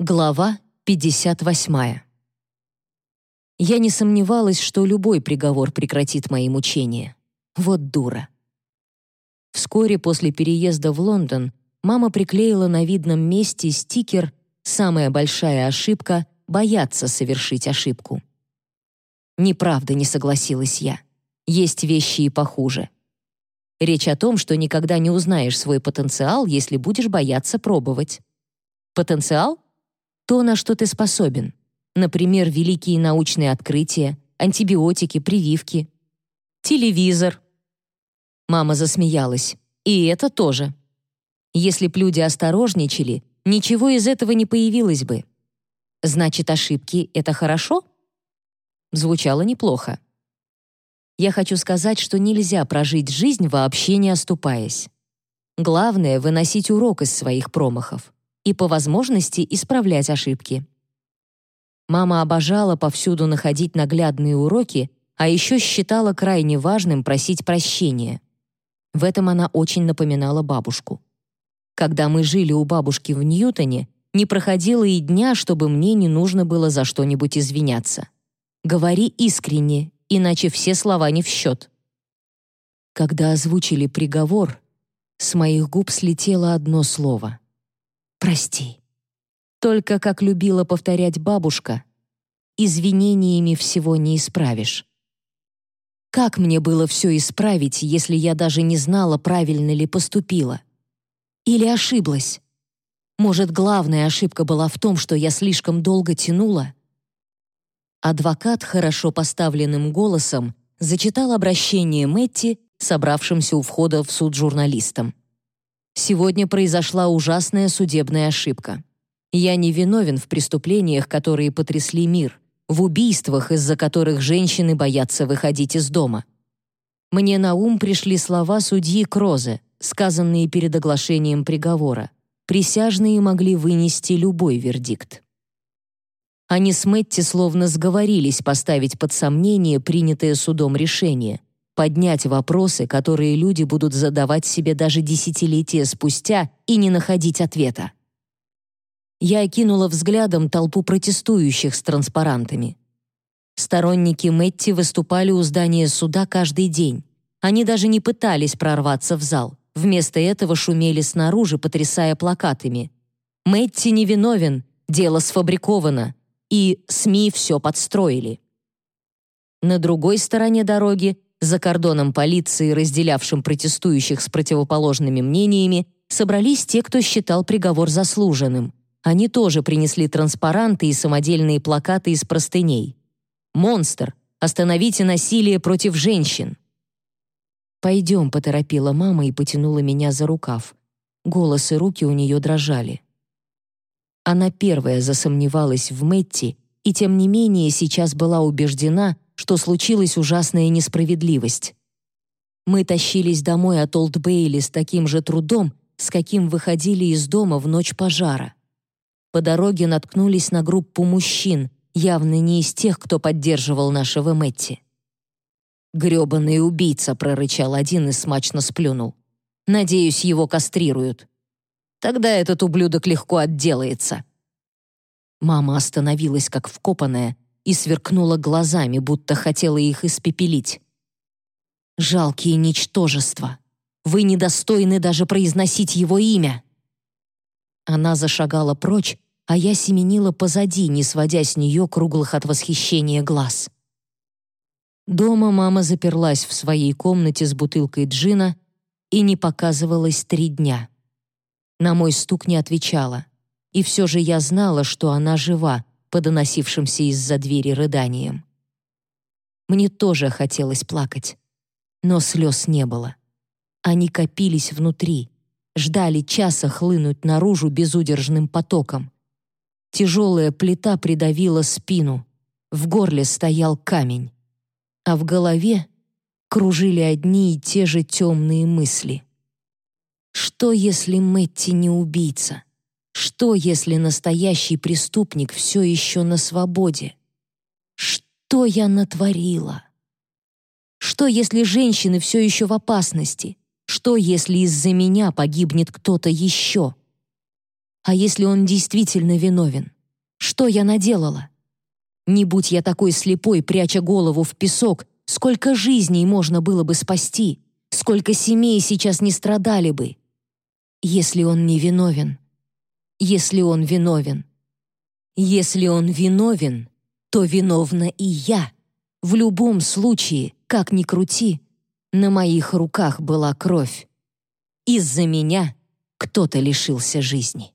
Глава 58. Я не сомневалась, что любой приговор прекратит мои мучения. Вот дура. Вскоре после переезда в Лондон мама приклеила на видном месте стикер «Самая большая ошибка — бояться совершить ошибку». Неправда, не согласилась я. Есть вещи и похуже. Речь о том, что никогда не узнаешь свой потенциал, если будешь бояться пробовать. Потенциал — то, на что ты способен. Например, великие научные открытия, антибиотики, прививки. Телевизор. Мама засмеялась. И это тоже. Если б люди осторожничали, ничего из этого не появилось бы. Значит, ошибки — это хорошо? Звучало неплохо. Я хочу сказать, что нельзя прожить жизнь, вообще не оступаясь. Главное — выносить урок из своих промахов и по возможности исправлять ошибки. Мама обожала повсюду находить наглядные уроки, а еще считала крайне важным просить прощения. В этом она очень напоминала бабушку. Когда мы жили у бабушки в Ньютоне, не проходило и дня, чтобы мне не нужно было за что-нибудь извиняться. Говори искренне, иначе все слова не в счет. Когда озвучили приговор, с моих губ слетело одно слово прости. Только, как любила повторять бабушка, извинениями всего не исправишь. Как мне было все исправить, если я даже не знала, правильно ли поступила? Или ошиблась? Может, главная ошибка была в том, что я слишком долго тянула? Адвокат хорошо поставленным голосом зачитал обращение Мэтти, собравшимся у входа в суд журналистам. Сегодня произошла ужасная судебная ошибка. Я не виновен в преступлениях, которые потрясли мир, в убийствах, из-за которых женщины боятся выходить из дома. Мне на ум пришли слова судьи Крозе, сказанные перед оглашением приговора. Присяжные могли вынести любой вердикт. Они с Мэтти словно сговорились поставить под сомнение принятое судом решение, поднять вопросы, которые люди будут задавать себе даже десятилетия спустя и не находить ответа. Я окинула взглядом толпу протестующих с транспарантами. Сторонники Мэтти выступали у здания суда каждый день. Они даже не пытались прорваться в зал. Вместо этого шумели снаружи, потрясая плакатами. «Мэтти невиновен, дело сфабриковано» и «СМИ все подстроили». На другой стороне дороги за кордоном полиции, разделявшим протестующих с противоположными мнениями, собрались те, кто считал приговор заслуженным. Они тоже принесли транспаранты и самодельные плакаты из простыней. «Монстр! Остановите насилие против женщин!» «Пойдем», — поторопила мама и потянула меня за рукав. Голос и руки у нее дрожали. Она первая засомневалась в Мэтти и тем не менее сейчас была убеждена, что случилась ужасная несправедливость. Мы тащились домой от Олд-Бейли с таким же трудом, с каким выходили из дома в ночь пожара. По дороге наткнулись на группу мужчин, явно не из тех, кто поддерживал нашего Мэтти. «Грёбаный убийца», — прорычал один и смачно сплюнул. «Надеюсь, его кастрируют. Тогда этот ублюдок легко отделается». Мама остановилась как вкопанная, и сверкнула глазами, будто хотела их испепелить. «Жалкие ничтожества! Вы недостойны даже произносить его имя!» Она зашагала прочь, а я семенила позади, не сводя с нее круглых от восхищения глаз. Дома мама заперлась в своей комнате с бутылкой джина и не показывалась три дня. На мой стук не отвечала, и все же я знала, что она жива, по доносившимся из-за двери рыданиям. Мне тоже хотелось плакать, но слез не было. Они копились внутри, ждали часа хлынуть наружу безудержным потоком. Тяжелая плита придавила спину, в горле стоял камень, а в голове кружили одни и те же темные мысли. Что, если Мэтти не убийца? Что, если настоящий преступник все еще на свободе? Что я натворила? Что, если женщины все еще в опасности? Что, если из-за меня погибнет кто-то еще? А если он действительно виновен? Что я наделала? Не будь я такой слепой, пряча голову в песок, сколько жизней можно было бы спасти, сколько семей сейчас не страдали бы. Если он не виновен. Если он виновен. Если он виновен, то виновна и я. В любом случае, как ни крути, на моих руках была кровь. Из-за меня кто-то лишился жизни.